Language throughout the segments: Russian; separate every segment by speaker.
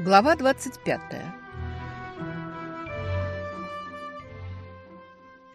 Speaker 1: Глава 25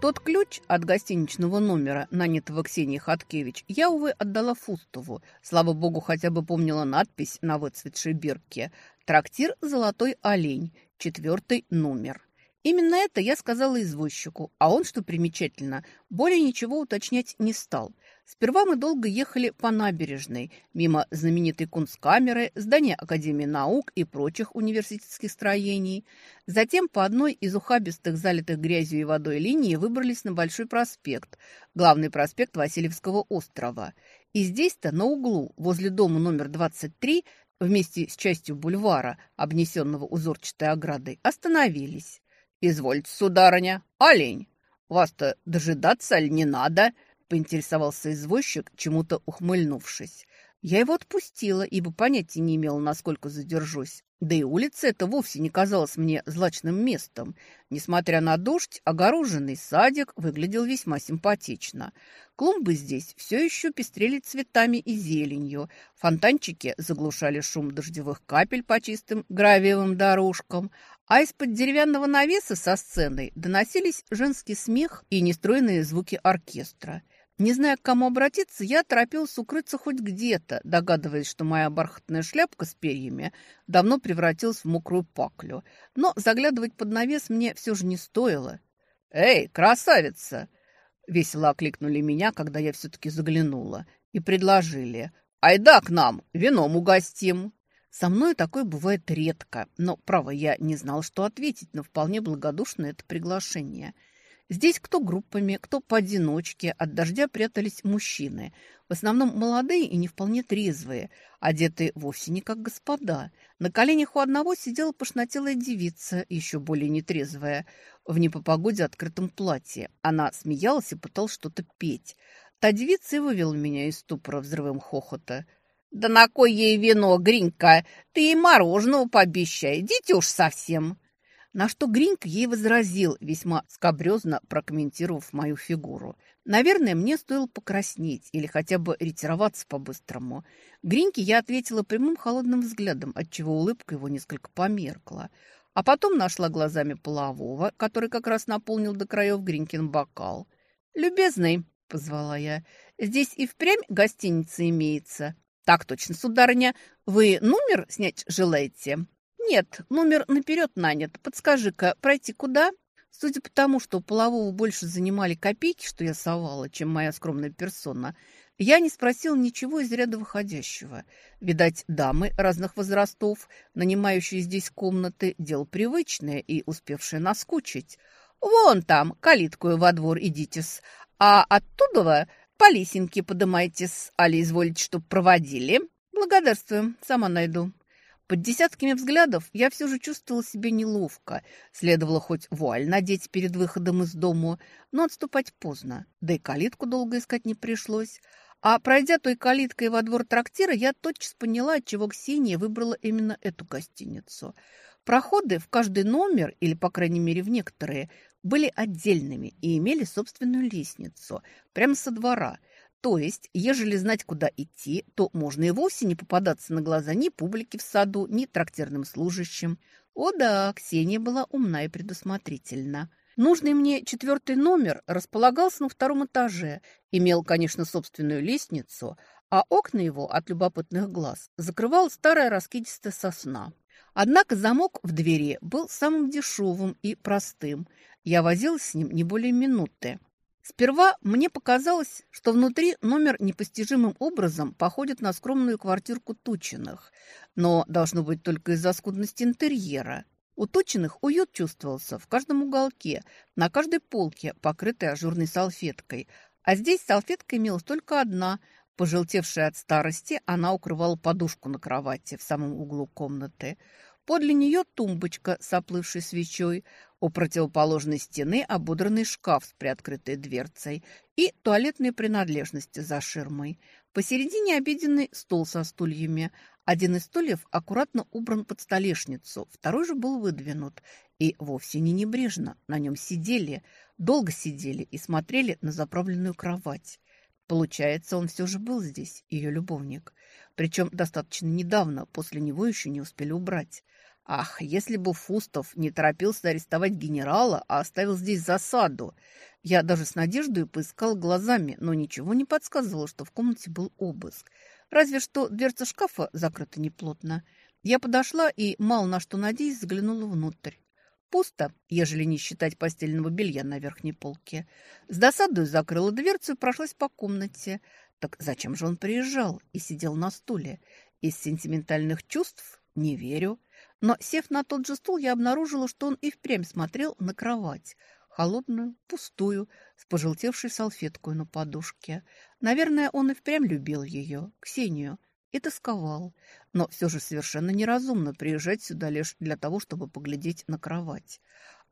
Speaker 1: Тот ключ от гостиничного номера, нанятого Ксенией Хаткевич, я, увы, отдала Фустову. Слава богу, хотя бы помнила надпись на выцветшей бирке «Трактир «Золотой олень», четвертый номер». Именно это я сказала извозчику, а он, что примечательно, более ничего уточнять не стал. Сперва мы долго ехали по набережной, мимо знаменитой кунсткамеры, здания Академии наук и прочих университетских строений. Затем по одной из ухабистых, залитых грязью и водой линии выбрались на Большой проспект, главный проспект Васильевского острова. И здесь-то, на углу, возле дома номер 23, вместе с частью бульвара, обнесенного узорчатой оградой, остановились. «Извольте, сударыня, олень, вас-то дожидаться ли не надо?» поинтересовался извозчик, чему-то ухмыльнувшись. Я его отпустила, ибо понятия не имела, насколько задержусь. Да и улица эта вовсе не казалась мне злачным местом. Несмотря на дождь, огороженный садик выглядел весьма симпатично. Клумбы здесь все еще пестрели цветами и зеленью. Фонтанчики заглушали шум дождевых капель по чистым гравиевым дорожкам, а из-под деревянного навеса со сценой доносились женский смех и нестройные звуки оркестра. Не зная, к кому обратиться, я торопился укрыться хоть где-то, догадываясь, что моя бархатная шляпка с перьями давно превратилась в мокрую паклю. Но заглядывать под навес мне все же не стоило. «Эй, красавица!» Весело окликнули меня, когда я все-таки заглянула, и предложили. «Айда к нам, вином угостим!» Со мной такое бывает редко, но, право, я не знал, что ответить на вполне благодушное это приглашение – Здесь кто группами, кто поодиночке, от дождя прятались мужчины. В основном молодые и не вполне трезвые, одетые вовсе не как господа. На коленях у одного сидела пошнотелая девица, еще более нетрезвая, в непопогоде открытом платье. Она смеялась и пыталась что-то петь. Та девица и вывела меня из ступора взрывом хохота. «Да на кой ей вино, Гринька? Ты ей мороженого пообещай, дитя уж совсем!» На что Гринк ей возразил, весьма скобрезно прокомментировав мою фигуру. Наверное, мне стоило покраснеть или хотя бы ретироваться по-быстрому. Гринке я ответила прямым холодным взглядом, отчего улыбка его несколько померкла. А потом нашла глазами полового, который как раз наполнил до краев Гринкин бокал. «Любезный», — позвала я, — «здесь и впрямь гостиница имеется». «Так точно, сударыня. Вы номер снять желаете?» «Нет, номер наперед нанят. Подскажи-ка, пройти куда?» Судя по тому, что полового больше занимали копейки, что я совала, чем моя скромная персона, я не спросил ничего из ряда выходящего. Видать, дамы разных возрастов, нанимающие здесь комнаты, дело привычное и успевшее наскучить. «Вон там, калиткую во двор идите-с, а оттуда по лесенке подымайтесь, али изволите, чтоб проводили?» «Благодарствую, сама найду». Под десятками взглядов я все же чувствовала себя неловко. Следовало хоть вуаль надеть перед выходом из дома, но отступать поздно. Да и калитку долго искать не пришлось. А пройдя той калиткой во двор трактира, я тотчас поняла, отчего Ксения выбрала именно эту гостиницу. Проходы в каждый номер, или, по крайней мере, в некоторые, были отдельными и имели собственную лестницу, прямо со двора – то есть, ежели знать, куда идти, то можно и вовсе не попадаться на глаза ни публике в саду, ни трактирным служащим. О да, Ксения была умна и предусмотрительна. Нужный мне четвертый номер располагался на втором этаже, имел, конечно, собственную лестницу, а окна его от любопытных глаз закрывала старая раскидистая сосна. Однако замок в двери был самым дешевым и простым. Я возилась с ним не более минуты. Сперва мне показалось, что внутри номер непостижимым образом походит на скромную квартирку Тучиных, но должно быть только из-за скудности интерьера. У Тучиных уют чувствовался в каждом уголке, на каждой полке, покрытой ажурной салфеткой, а здесь салфетка имелась только одна – Пожелтевшая от старости, она укрывала подушку на кровати в самом углу комнаты. Подле нее тумбочка с оплывшей свечой, у противоположной стены ободранный шкаф с приоткрытой дверцей и туалетные принадлежности за ширмой. Посередине обеденный стол со стульями. Один из стульев аккуратно убран под столешницу, второй же был выдвинут. И вовсе не небрежно. На нем сидели, долго сидели и смотрели на заправленную кровать. Получается, он все же был здесь, ее любовник. Причем достаточно недавно, после него еще не успели убрать. Ах, если бы Фустов не торопился арестовать генерала, а оставил здесь засаду. Я даже с надеждой поискал глазами, но ничего не подсказывало, что в комнате был обыск. Разве что дверца шкафа закрыта неплотно. Я подошла и, мало на что надеясь, заглянула внутрь. Пусто, ежели не считать постельного белья на верхней полке. С досадой закрыла дверцу и прошлась по комнате. Так зачем же он приезжал и сидел на стуле? Из сентиментальных чувств не верю. Но, сев на тот же стул, я обнаружила, что он и впрямь смотрел на кровать. Холодную, пустую, с пожелтевшей салфеткой на подушке. Наверное, он и впрямь любил ее, Ксению, и тосковал. Но все же совершенно неразумно приезжать сюда лишь для того, чтобы поглядеть на кровать.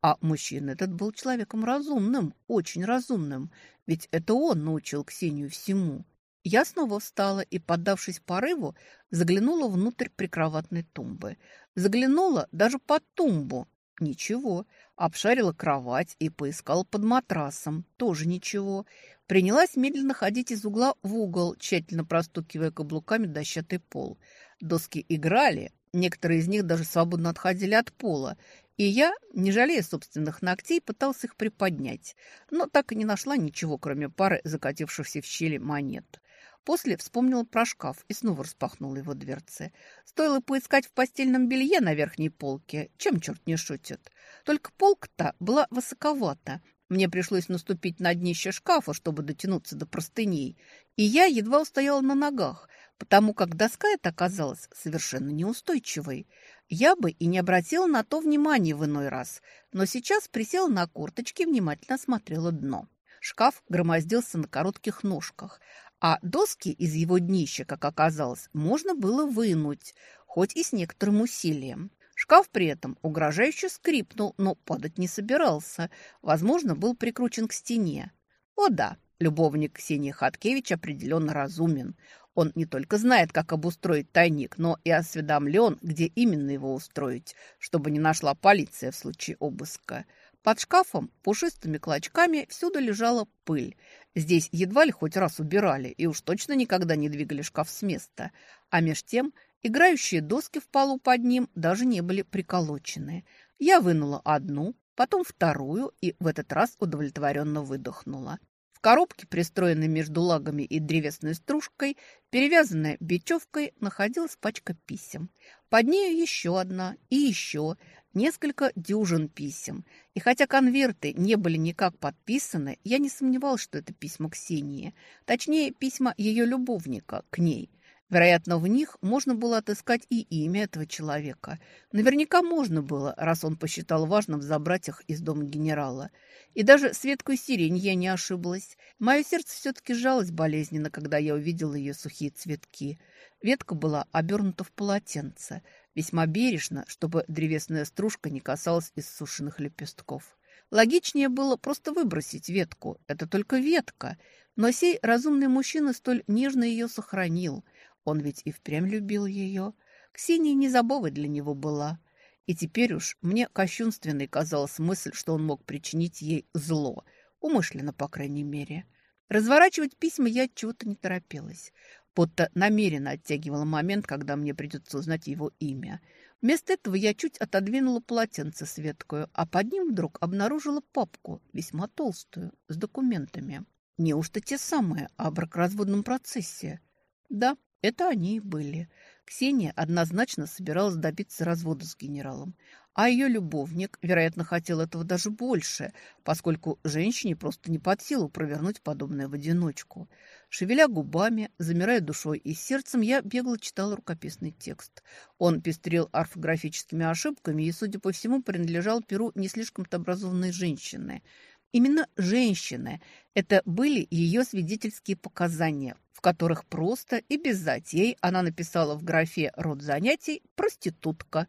Speaker 1: А мужчина этот был человеком разумным, очень разумным, ведь это он научил Ксению всему. Я снова встала и, поддавшись порыву, заглянула внутрь прикроватной тумбы. Заглянула даже под тумбу. Ничего. Обшарила кровать и поискала под матрасом. Тоже ничего. Принялась медленно ходить из угла в угол, тщательно простукивая каблуками дощатый пол. Доски играли, некоторые из них даже свободно отходили от пола, и я, не жалея собственных ногтей, пытался их приподнять, но так и не нашла ничего, кроме пары закатившихся в щели монет. После вспомнила про шкаф и снова распахнула его дверцы. Стоило поискать в постельном белье на верхней полке, чем черт не шутит. Только полка-то была высоковата, мне пришлось наступить на днище шкафа, чтобы дотянуться до простыней, и я едва устояла на ногах, потому как доска эта оказалась совершенно неустойчивой. Я бы и не обратила на то внимания в иной раз, но сейчас присела на курточки и внимательно осмотрела дно. Шкаф громоздился на коротких ножках, а доски из его днища, как оказалось, можно было вынуть, хоть и с некоторым усилием. Шкаф при этом угрожающе скрипнул, но падать не собирался. Возможно, был прикручен к стене. О да, любовник Ксении Хаткевич определенно разумен. Он не только знает, как обустроить тайник, но и осведомлен, где именно его устроить, чтобы не нашла полиция в случае обыска. Под шкафом пушистыми клочками всюду лежала пыль. Здесь едва ли хоть раз убирали и уж точно никогда не двигали шкаф с места. А меж тем Играющие доски в полу под ним даже не были приколочены. Я вынула одну, потом вторую и в этот раз удовлетворенно выдохнула. В коробке, пристроенной между лагами и древесной стружкой, перевязанная бечевкой, находилась пачка писем. Под нею еще одна и еще, несколько дюжин писем. И хотя конверты не были никак подписаны, я не сомневалась, что это письма Ксении. Точнее, письма ее любовника к ней. Вероятно, в них можно было отыскать и имя этого человека. Наверняка можно было, раз он посчитал важным забрать их из дома генерала. И даже светкую сирень я не ошиблась. Мое сердце все-таки жалось болезненно, когда я увидела ее сухие цветки. Ветка была обернута в полотенце, весьма бережно, чтобы древесная стружка не касалась иссушенных лепестков. Логичнее было просто выбросить ветку. Это только ветка. Но сей разумный мужчина столь нежно ее сохранил – он ведь и впрямь любил ее. Ксения незабовой для него была. И теперь уж мне кощунственной казалась мысль, что он мог причинить ей зло. Умышленно, по крайней мере. Разворачивать письма я чего-то не торопилась. Будто намеренно оттягивала момент, когда мне придется узнать его имя. Вместо этого я чуть отодвинула полотенце светкую, а под ним вдруг обнаружила папку, весьма толстую, с документами. Неужто те самые о бракоразводном процессе? Да, это они и были. Ксения однозначно собиралась добиться развода с генералом. А ее любовник, вероятно, хотел этого даже больше, поскольку женщине просто не под силу провернуть подобное в одиночку. Шевеля губами, замирая душой и сердцем, я бегло читала рукописный текст. Он пестрил орфографическими ошибками и, судя по всему, принадлежал перу не слишком-то образованной женщины – Именно женщины. Это были ее свидетельские показания, в которых просто и без затей она написала в графе «род занятий» «проститутка».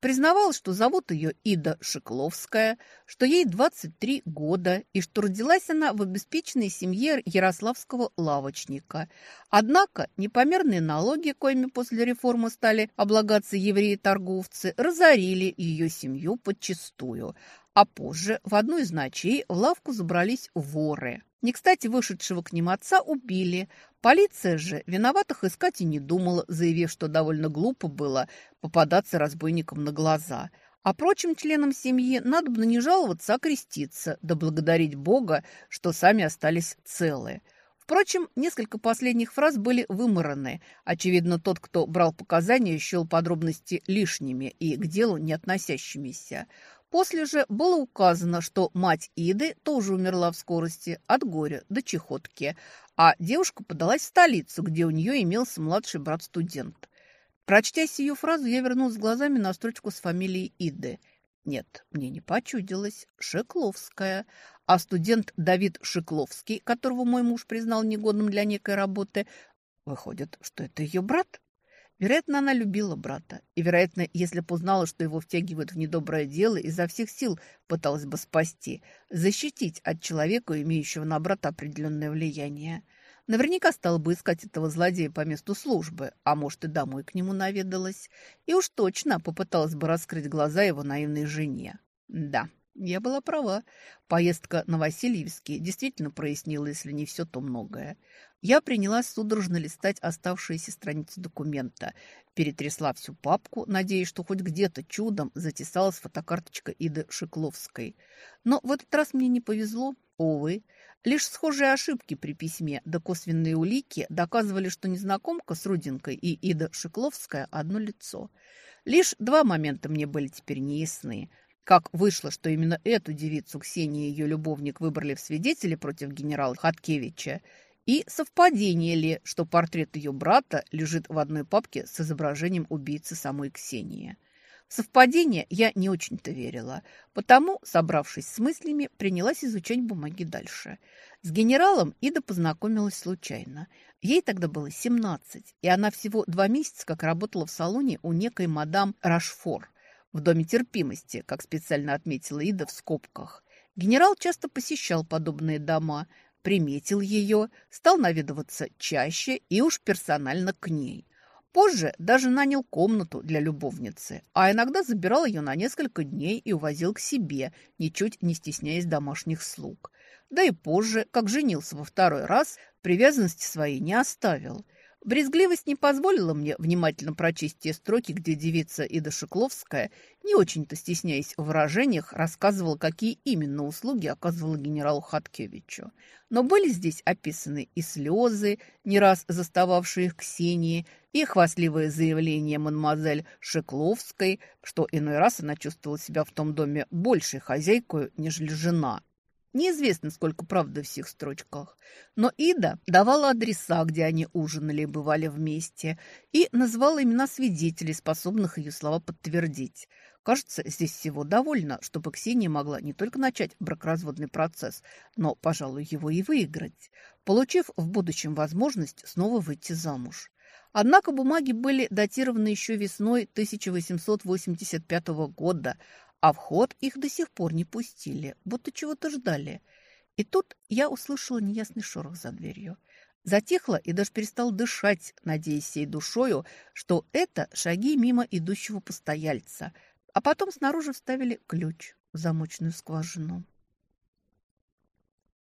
Speaker 1: Признавала, что зовут ее Ида Шекловская, что ей 23 года и что родилась она в обеспеченной семье ярославского лавочника. Однако непомерные налоги, коими после реформы стали облагаться евреи-торговцы, разорили ее семью подчистую, А позже в одну из ночей в лавку забрались воры. Не кстати вышедшего к ним отца убили. Полиция же виноватых искать и не думала, заявив, что довольно глупо было попадаться разбойникам на глаза. А прочим членам семьи надо бы не жаловаться, а креститься, да благодарить Бога, что сами остались целы. Впрочем, несколько последних фраз были вымораны. Очевидно, тот, кто брал показания, счел подробности лишними и к делу не относящимися. После же было указано, что мать Иды тоже умерла в скорости от горя до чехотки, а девушка подалась в столицу, где у нее имелся младший брат-студент. Прочтя сию фразу, я вернулась глазами на строчку с фамилией Иды. Нет, мне не почудилось. Шекловская. А студент Давид Шекловский, которого мой муж признал негодным для некой работы, выходит, что это ее брат? Вероятно, она любила брата. И, вероятно, если бы узнала, что его втягивают в недоброе дело, изо всех сил пыталась бы спасти, защитить от человека, имеющего на брата определенное влияние. Наверняка стала бы искать этого злодея по месту службы, а может и домой к нему наведалась. И уж точно попыталась бы раскрыть глаза его наивной жене. Да, я была права. Поездка на Васильевский действительно прояснила, если не все, то многое. Я принялась судорожно листать оставшиеся страницы документа, перетрясла всю папку, надеясь, что хоть где-то чудом затесалась фотокарточка Иды Шикловской. Но в этот раз мне не повезло, увы. Лишь схожие ошибки при письме да косвенные улики доказывали, что незнакомка с Рудинкой и Ида Шикловская одно лицо. Лишь два момента мне были теперь неясны – как вышло, что именно эту девицу Ксения и ее любовник выбрали в свидетели против генерала Хаткевича, и совпадение ли, что портрет ее брата лежит в одной папке с изображением убийцы самой Ксении. В совпадение я не очень-то верила, потому, собравшись с мыслями, принялась изучать бумаги дальше. С генералом Ида познакомилась случайно. Ей тогда было 17, и она всего два месяца как работала в салоне у некой мадам Рашфор – в Доме терпимости, как специально отметила Ида в скобках. Генерал часто посещал подобные дома, приметил ее, стал наведываться чаще и уж персонально к ней. Позже даже нанял комнату для любовницы, а иногда забирал ее на несколько дней и увозил к себе, ничуть не стесняясь домашних слуг. Да и позже, как женился во второй раз, привязанности своей не оставил – Брезгливость не позволила мне внимательно прочесть те строки, где девица Ида Шекловская, не очень-то стесняясь в выражениях, рассказывала, какие именно услуги оказывала генералу Хаткевичу. Но были здесь описаны и слезы, не раз застававшие их Ксении, и хвастливое заявление мадемуазель Шекловской, что иной раз она чувствовала себя в том доме большей хозяйкой, нежели жена. Неизвестно, сколько правды в всех строчках. Но Ида давала адреса, где они ужинали и бывали вместе, и называла имена свидетелей, способных ее слова подтвердить. Кажется, здесь всего довольно, чтобы Ксения могла не только начать бракоразводный процесс, но, пожалуй, его и выиграть, получив в будущем возможность снова выйти замуж. Однако бумаги были датированы еще весной 1885 года, а в ход их до сих пор не пустили, будто чего-то ждали. И тут я услышала неясный шорох за дверью. Затихла и даже перестал дышать, надеясь всей душою, что это шаги мимо идущего постояльца. А потом снаружи вставили ключ в замочную скважину.